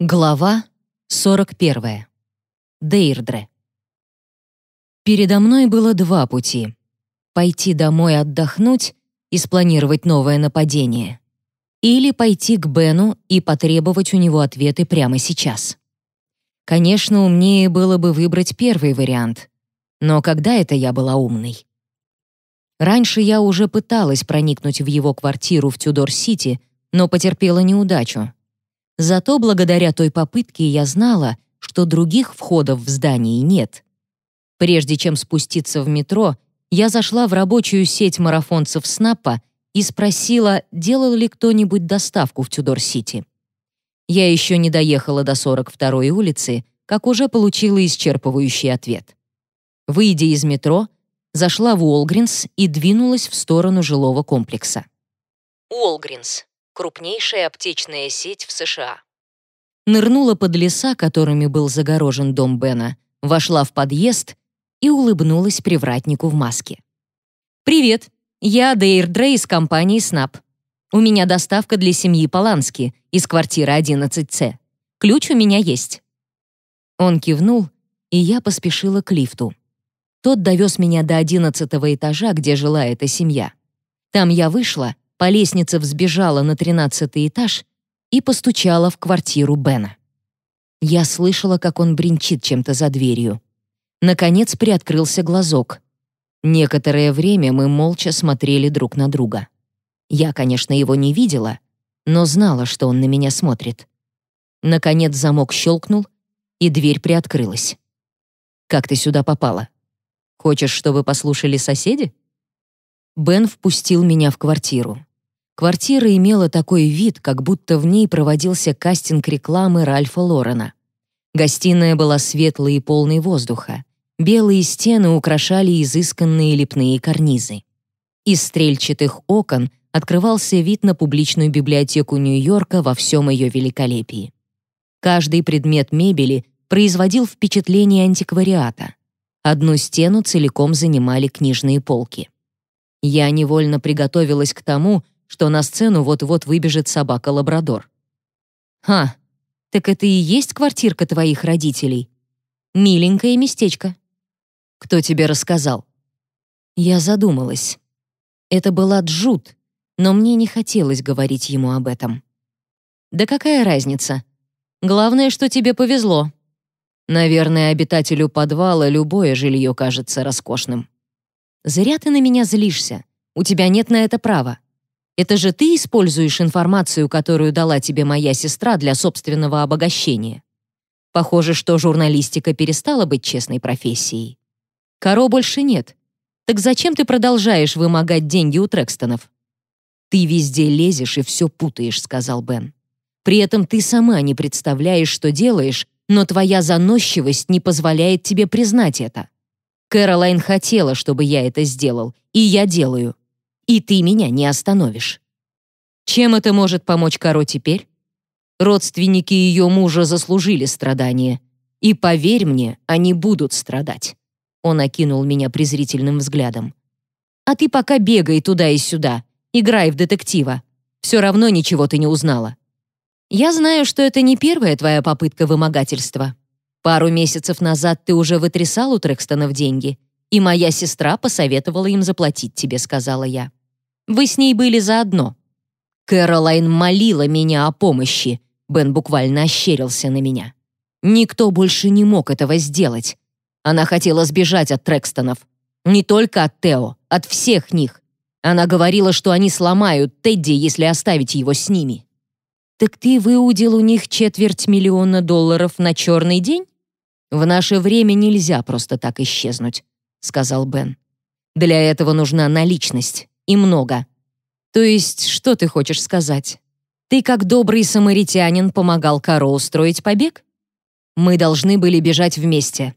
Глава 41. Дейрдре. Передо мной было два пути. Пойти домой отдохнуть и спланировать новое нападение. Или пойти к Бену и потребовать у него ответы прямо сейчас. Конечно, умнее было бы выбрать первый вариант. Но когда это я была умной? Раньше я уже пыталась проникнуть в его квартиру в Тюдор-Сити, но потерпела неудачу. Зато благодаря той попытке я знала, что других входов в здании нет. Прежде чем спуститься в метро, я зашла в рабочую сеть марафонцев Снаппа и спросила, делал ли кто-нибудь доставку в Тюдор-Сити. Я еще не доехала до 42-й улицы, как уже получила исчерпывающий ответ. Выйдя из метро, зашла в Уолгринс и двинулась в сторону жилого комплекса. Уолгринс крупнейшая аптечная сеть в США. Нырнула под леса, которыми был загорожен дом Бена, вошла в подъезд и улыбнулась привратнику в маске. «Привет, я Дейрдре из компании Снап. У меня доставка для семьи Полански из квартиры 11С. Ключ у меня есть». Он кивнул, и я поспешила к лифту. Тот довез меня до одиннадцатого этажа, где жила эта семья. Там я вышла по лестнице взбежала на тринадцатый этаж и постучала в квартиру Бена. Я слышала, как он бренчит чем-то за дверью. Наконец приоткрылся глазок. Некоторое время мы молча смотрели друг на друга. Я, конечно, его не видела, но знала, что он на меня смотрит. Наконец замок щелкнул, и дверь приоткрылась. «Как ты сюда попала? Хочешь, чтобы послушали соседи?» Бен впустил меня в квартиру. Квартира имела такой вид, как будто в ней проводился кастинг рекламы Ральфа Лорена. Гостиная была светлой и полной воздуха. Белые стены украшали изысканные лепные карнизы. Из стрельчатых окон открывался вид на публичную библиотеку Нью-Йорка во всем ее великолепии. Каждый предмет мебели производил впечатление антиквариата. Одну стену целиком занимали книжные полки. Я невольно приготовилась к тому, что на сцену вот-вот выбежит собака-лабрадор. «Ха, так это и есть квартирка твоих родителей? Миленькое местечко». «Кто тебе рассказал?» Я задумалась. Это была Джуд, но мне не хотелось говорить ему об этом. «Да какая разница? Главное, что тебе повезло». Наверное, обитателю подвала любое жилье кажется роскошным. «Зря ты на меня злишься. У тебя нет на это права. Это же ты используешь информацию, которую дала тебе моя сестра для собственного обогащения. Похоже, что журналистика перестала быть честной профессией. Каро больше нет. Так зачем ты продолжаешь вымогать деньги у Трекстонов? Ты везде лезешь и все путаешь, сказал Бен. При этом ты сама не представляешь, что делаешь, но твоя заносчивость не позволяет тебе признать это. Кэролайн хотела, чтобы я это сделал, и я делаю и ты меня не остановишь. Чем это может помочь Каро теперь? Родственники ее мужа заслужили страдания. И поверь мне, они будут страдать. Он окинул меня презрительным взглядом. А ты пока бегай туда и сюда, играй в детектива. Все равно ничего ты не узнала. Я знаю, что это не первая твоя попытка вымогательства. Пару месяцев назад ты уже вытрясал у Трекстонов деньги, и моя сестра посоветовала им заплатить тебе, сказала я. Вы с ней были заодно». Кэролайн молила меня о помощи. Бен буквально ощерился на меня. Никто больше не мог этого сделать. Она хотела сбежать от Трекстонов. Не только от Тео, от всех них. Она говорила, что они сломают Тедди, если оставить его с ними. «Так ты выудил у них четверть миллиона долларов на черный день? В наше время нельзя просто так исчезнуть», — сказал Бен. «Для этого нужна наличность и много. То есть, что ты хочешь сказать? Ты, как добрый самаритянин, помогал Каро устроить побег? Мы должны были бежать вместе.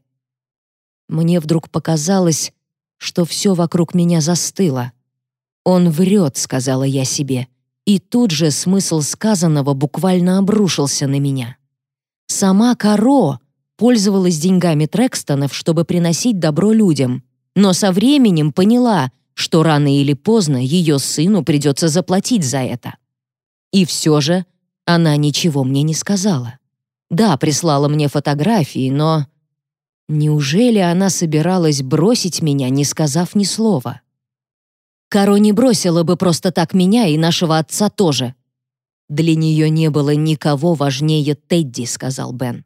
Мне вдруг показалось, что все вокруг меня застыло. «Он врет», — сказала я себе, и тут же смысл сказанного буквально обрушился на меня. Сама Каро пользовалась деньгами Трекстонов, чтобы приносить добро людям, но со временем поняла, что рано или поздно ее сыну придется заплатить за это. И все же она ничего мне не сказала. Да, прислала мне фотографии, но... Неужели она собиралась бросить меня, не сказав ни слова? Каро не бросила бы просто так меня и нашего отца тоже. Для нее не было никого важнее Тедди, сказал Бен.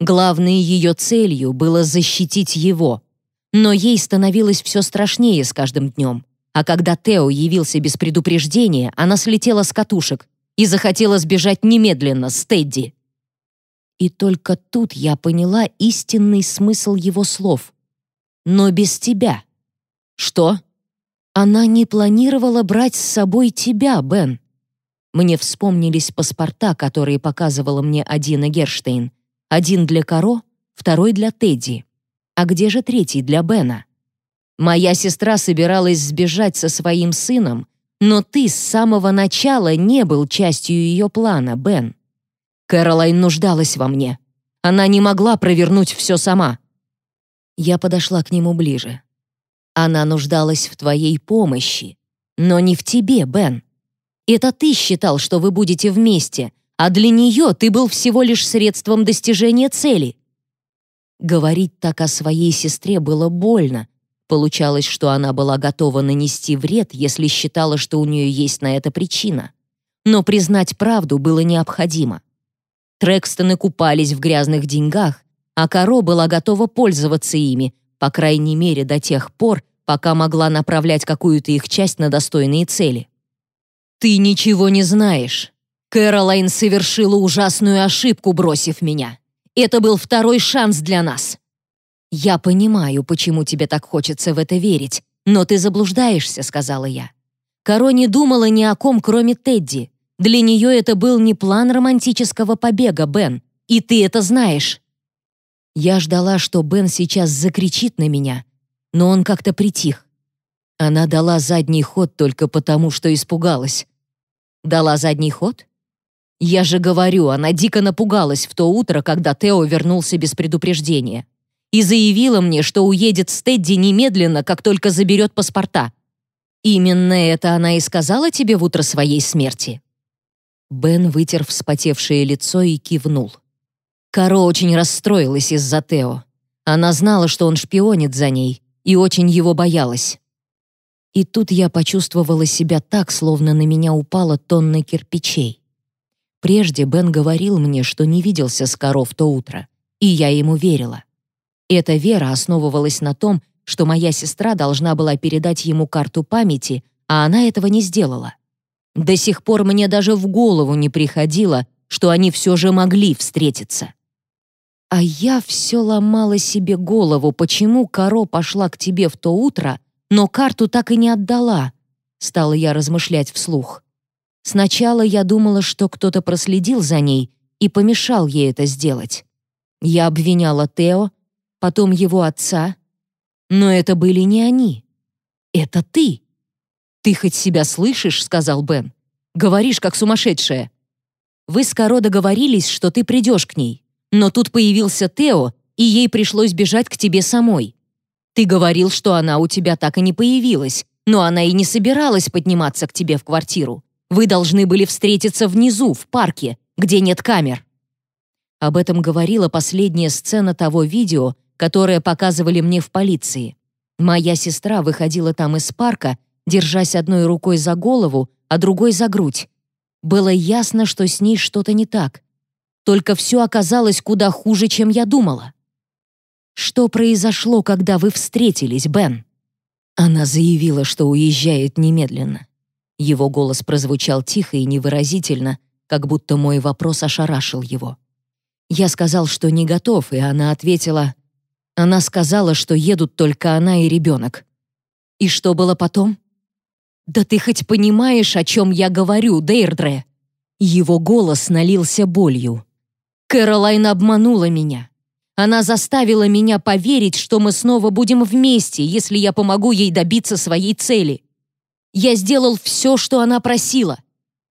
Главной ее целью было защитить его. Но ей становилось все страшнее с каждым днем. А когда Тео явился без предупреждения, она слетела с катушек и захотела сбежать немедленно с Тедди. И только тут я поняла истинный смысл его слов. «Но без тебя». «Что?» «Она не планировала брать с собой тебя, Бен». Мне вспомнились паспорта, которые показывала мне Адина Герштейн. Один для Каро, второй для Тедди. А где же третий для Бена? Моя сестра собиралась сбежать со своим сыном, но ты с самого начала не был частью ее плана, Бен. Кэролайн нуждалась во мне. Она не могла провернуть все сама. Я подошла к нему ближе. Она нуждалась в твоей помощи, но не в тебе, Бен. Это ты считал, что вы будете вместе, а для нее ты был всего лишь средством достижения цели. Говорить так о своей сестре было больно, Получалось, что она была готова нанести вред, если считала, что у нее есть на это причина. Но признать правду было необходимо. Трекстоны купались в грязных деньгах, а Каро была готова пользоваться ими, по крайней мере до тех пор, пока могла направлять какую-то их часть на достойные цели. «Ты ничего не знаешь. Кэролайн совершила ужасную ошибку, бросив меня. Это был второй шанс для нас. «Я понимаю, почему тебе так хочется в это верить, но ты заблуждаешься», — сказала я. Каро не думала ни о ком, кроме Тедди. Для нее это был не план романтического побега, Бен, и ты это знаешь. Я ждала, что Бен сейчас закричит на меня, но он как-то притих. Она дала задний ход только потому, что испугалась. Дала задний ход? Я же говорю, она дико напугалась в то утро, когда Тео вернулся без предупреждения и заявила мне, что уедет с Тедди немедленно, как только заберет паспорта. Именно это она и сказала тебе в утро своей смерти. Бен вытер вспотевшее лицо и кивнул. Каро очень расстроилась из-за Тео. Она знала, что он шпионит за ней, и очень его боялась. И тут я почувствовала себя так, словно на меня упала тонна кирпичей. Прежде Бен говорил мне, что не виделся с Каро в то утро, и я ему верила. Эта вера основывалась на том, что моя сестра должна была передать ему карту памяти, а она этого не сделала. До сих пор мне даже в голову не приходило, что они все же могли встретиться. А я все ломала себе голову, почему Каро пошла к тебе в то утро, но карту так и не отдала, стала я размышлять вслух. Сначала я думала, что кто-то проследил за ней и помешал ей это сделать. Я обвиняла Тео, потом его отца. Но это были не они. Это ты. «Ты хоть себя слышишь?» — сказал Бен. «Говоришь, как сумасшедшая». Вы с Каро договорились, что ты придешь к ней. Но тут появился Тео, и ей пришлось бежать к тебе самой. Ты говорил, что она у тебя так и не появилась, но она и не собиралась подниматься к тебе в квартиру. Вы должны были встретиться внизу, в парке, где нет камер. Об этом говорила последняя сцена того видео, которое показывали мне в полиции. Моя сестра выходила там из парка, держась одной рукой за голову, а другой за грудь. Было ясно, что с ней что-то не так. Только все оказалось куда хуже, чем я думала. «Что произошло, когда вы встретились, Бен?» Она заявила, что уезжает немедленно. Его голос прозвучал тихо и невыразительно, как будто мой вопрос ошарашил его. Я сказал, что не готов, и она ответила, она сказала, что едут только она и ребенок. И что было потом? «Да ты хоть понимаешь, о чем я говорю, Дейрдре?» Его голос налился болью. «Кэролайн обманула меня. Она заставила меня поверить, что мы снова будем вместе, если я помогу ей добиться своей цели. Я сделал все, что она просила.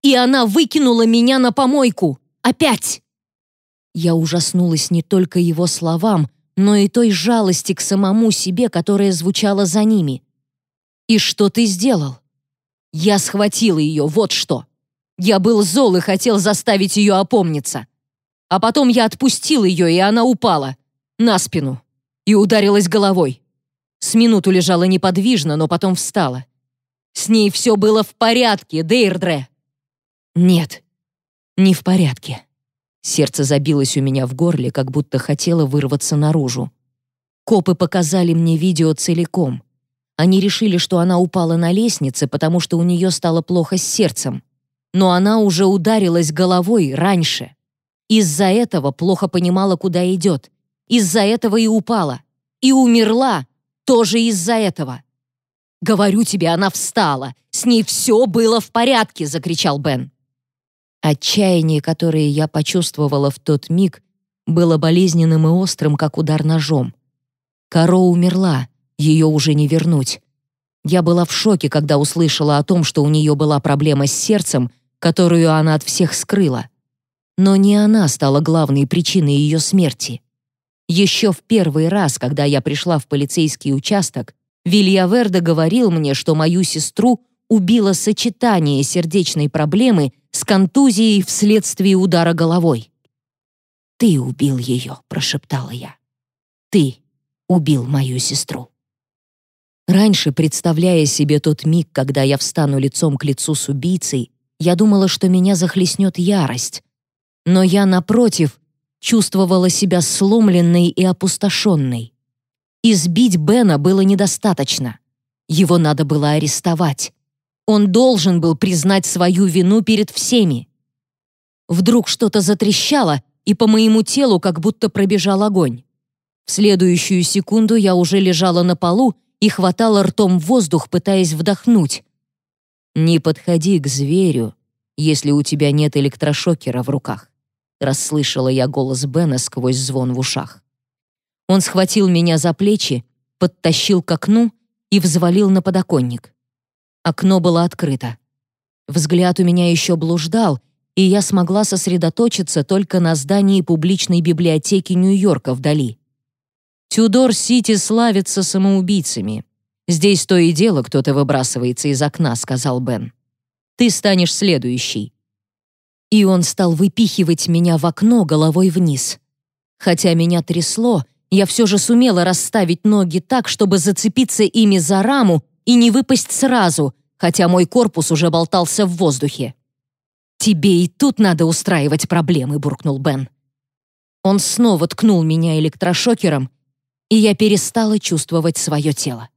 И она выкинула меня на помойку. Опять!» Я ужаснулась не только его словам, но и той жалости к самому себе, которая звучала за ними. «И что ты сделал?» «Я схватил ее, вот что! Я был зол и хотел заставить ее опомниться. А потом я отпустил ее, и она упала. На спину. И ударилась головой. С минуту лежала неподвижно, но потом встала. С ней все было в порядке, Дейрдре. Нет, не в порядке. Сердце забилось у меня в горле, как будто хотело вырваться наружу. Копы показали мне видео целиком. Они решили, что она упала на лестнице, потому что у нее стало плохо с сердцем. Но она уже ударилась головой раньше. Из-за этого плохо понимала, куда идет. Из-за этого и упала. И умерла тоже из-за этого. «Говорю тебе, она встала. С ней все было в порядке!» — закричал Бен. Отчаяние, которое я почувствовала в тот миг, было болезненным и острым, как удар ножом. Каро умерла, ее уже не вернуть. Я была в шоке, когда услышала о том, что у нее была проблема с сердцем, которую она от всех скрыла. Но не она стала главной причиной ее смерти. Еще в первый раз, когда я пришла в полицейский участок, Вильяверде говорил мне, что мою сестру убило сочетание сердечной проблемы с контузией вследствие удара головой. «Ты убил ее», — прошептала я. «Ты убил мою сестру». Раньше, представляя себе тот миг, когда я встану лицом к лицу с убийцей, я думала, что меня захлестнет ярость. Но я, напротив, чувствовала себя сломленной и опустошенной. Избить Бена было недостаточно. Его надо было арестовать. Он должен был признать свою вину перед всеми. Вдруг что-то затрещало, и по моему телу как будто пробежал огонь. В следующую секунду я уже лежала на полу и хватала ртом воздух, пытаясь вдохнуть. «Не подходи к зверю, если у тебя нет электрошокера в руках», расслышала я голос Бена сквозь звон в ушах. Он схватил меня за плечи, подтащил к окну и взвалил на подоконник. Окно было открыто. Взгляд у меня еще блуждал, и я смогла сосредоточиться только на здании публичной библиотеки Нью-Йорка вдали. «Тюдор-Сити славится самоубийцами. Здесь то и дело кто-то выбрасывается из окна», — сказал Бен. «Ты станешь следующий и он стал выпихивать меня в окно головой вниз. Хотя меня трясло, я все же сумела расставить ноги так, чтобы зацепиться ими за раму и не выпасть сразу, хотя мой корпус уже болтался в воздухе. «Тебе и тут надо устраивать проблемы», — буркнул Бен. Он снова ткнул меня электрошокером, и я перестала чувствовать свое тело.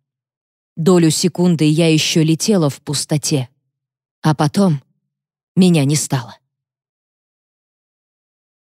Долю секунды я еще летела в пустоте, а потом меня не стало.